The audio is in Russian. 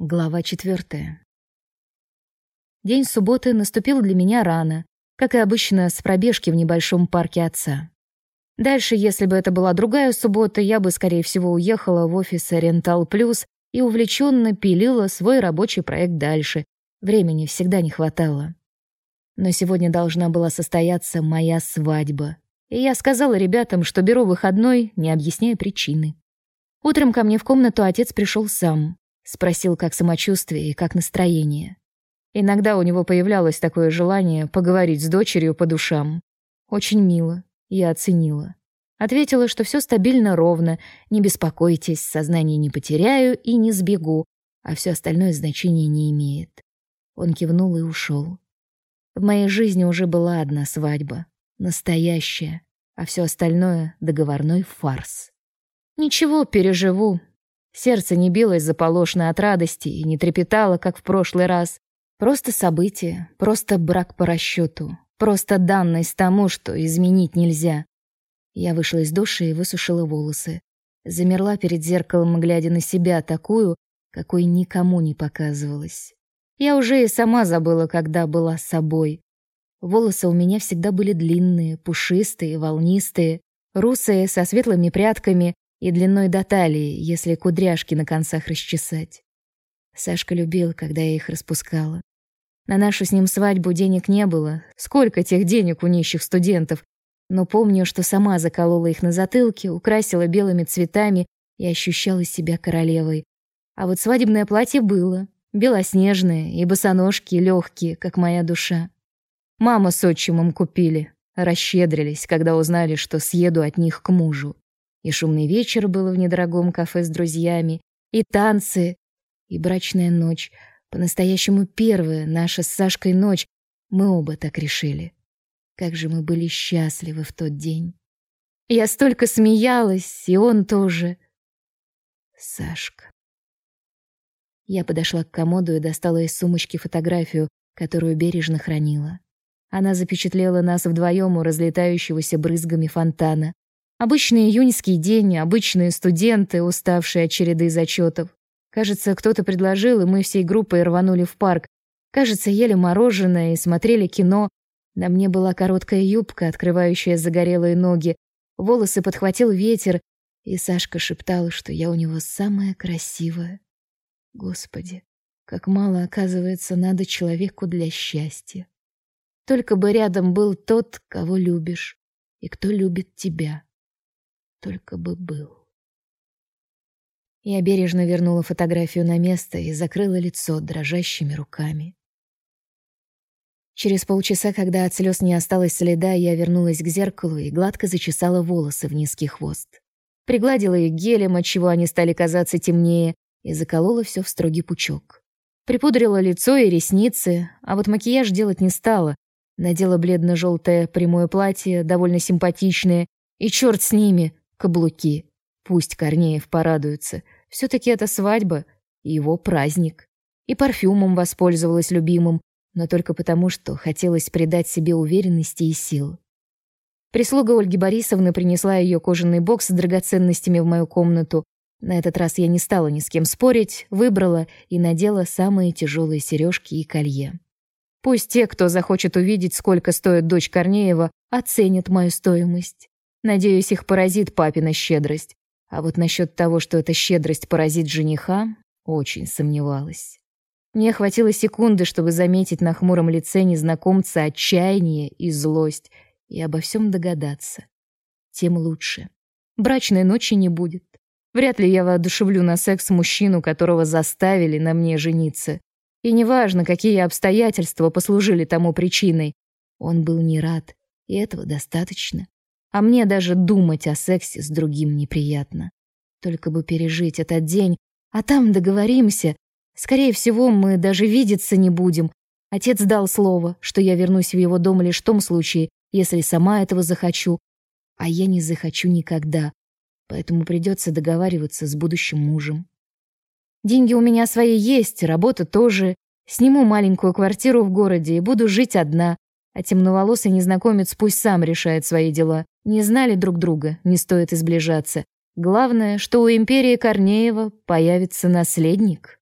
Глава четвертая. День субботы наступил для меня рано, как и обычно с пробежки в небольшом парке отца. Дальше, если бы это была другая суббота, я бы, скорее всего, уехала в офис Rental Plus и увлеченно пилила свой рабочий проект дальше. Времени всегда не хватало. Но сегодня должна была состояться моя свадьба. И я сказала ребятам, что беру выходной, не объясняя причины. Утром ко мне в комнату отец пришел сам. Спросил, как самочувствие и как настроение. Иногда у него появлялось такое желание поговорить с дочерью по душам. Очень мило. Я оценила. Ответила, что все стабильно ровно, не беспокойтесь, сознание не потеряю и не сбегу, а все остальное значения не имеет. Он кивнул и ушел. В моей жизни уже была одна свадьба, настоящая, а все остальное — договорной фарс. Ничего, переживу, Сердце не билось заполошно от радости и не трепетало, как в прошлый раз. Просто событие, просто брак по расчету, просто данность тому, что изменить нельзя. Я вышла из душа и высушила волосы. Замерла перед зеркалом, глядя на себя такую, какой никому не показывалась. Я уже и сама забыла, когда была собой. Волосы у меня всегда были длинные, пушистые, волнистые, русые, со светлыми прядками и длиной до талии, если кудряшки на концах расчесать. Сашка любил, когда я их распускала. На нашу с ним свадьбу денег не было. Сколько тех денег у нищих студентов? Но помню, что сама заколола их на затылке, украсила белыми цветами и ощущала себя королевой. А вот свадебное платье было, белоснежное и босоножки легкие, как моя душа. Мама с отчимом купили, расщедрились, когда узнали, что съеду от них к мужу. И шумный вечер был в недорогом кафе с друзьями, и танцы, и брачная ночь, по-настоящему первая наша с Сашкой ночь. Мы оба так решили. Как же мы были счастливы в тот день. Я столько смеялась, и он тоже. Сашка. Я подошла к комоду и достала из сумочки фотографию, которую бережно хранила. Она запечатлела нас вдвоем у разлетающегося брызгами фонтана. Обычный июньский день, обычные студенты, уставшие от череды зачетов. Кажется, кто-то предложил, и мы всей группой рванули в парк. Кажется, ели мороженое и смотрели кино. На мне была короткая юбка, открывающая загорелые ноги. Волосы подхватил ветер, и Сашка шептал, что я у него самая красивая. Господи, как мало, оказывается, надо человеку для счастья. Только бы рядом был тот, кого любишь, и кто любит тебя. Только бы был. Я бережно вернула фотографию на место и закрыла лицо дрожащими руками. Через полчаса, когда от слез не осталось следа, я вернулась к зеркалу и гладко зачесала волосы в низкий хвост. Пригладила их гелем, отчего они стали казаться темнее, и заколола все в строгий пучок. Припудрила лицо и ресницы, а вот макияж делать не стала. Надела бледно-желтое прямое платье, довольно симпатичное, и черт с ними, каблуки. Пусть Корнеев порадуется. Все-таки это свадьба, его праздник. И парфюмом воспользовалась любимым, но только потому, что хотелось придать себе уверенности и сил. Прислуга Ольги Борисовны принесла ее кожаный бокс с драгоценностями в мою комнату. На этот раз я не стала ни с кем спорить, выбрала и надела самые тяжелые сережки и колье. Пусть те, кто захочет увидеть, сколько стоит дочь Корнеева, оценят мою стоимость. Надеюсь, их поразит папина щедрость. А вот насчет того, что эта щедрость поразит жениха, очень сомневалась. Мне хватило секунды, чтобы заметить на хмуром лице незнакомца отчаяние и злость и обо всем догадаться. Тем лучше. Брачной ночи не будет. Вряд ли я воодушевлю на секс мужчину, которого заставили на мне жениться. И неважно, какие обстоятельства послужили тому причиной. Он был не рад, и этого достаточно. А мне даже думать о сексе с другим неприятно. Только бы пережить этот день, а там договоримся. Скорее всего, мы даже видеться не будем. Отец дал слово, что я вернусь в его дом лишь в том случае, если сама этого захочу. А я не захочу никогда. Поэтому придется договариваться с будущим мужем. Деньги у меня свои есть, работа тоже. Сниму маленькую квартиру в городе и буду жить одна. А темноволосый незнакомец пусть сам решает свои дела. Не знали друг друга, не стоит изближаться. Главное, что у империи Корнеева появится наследник.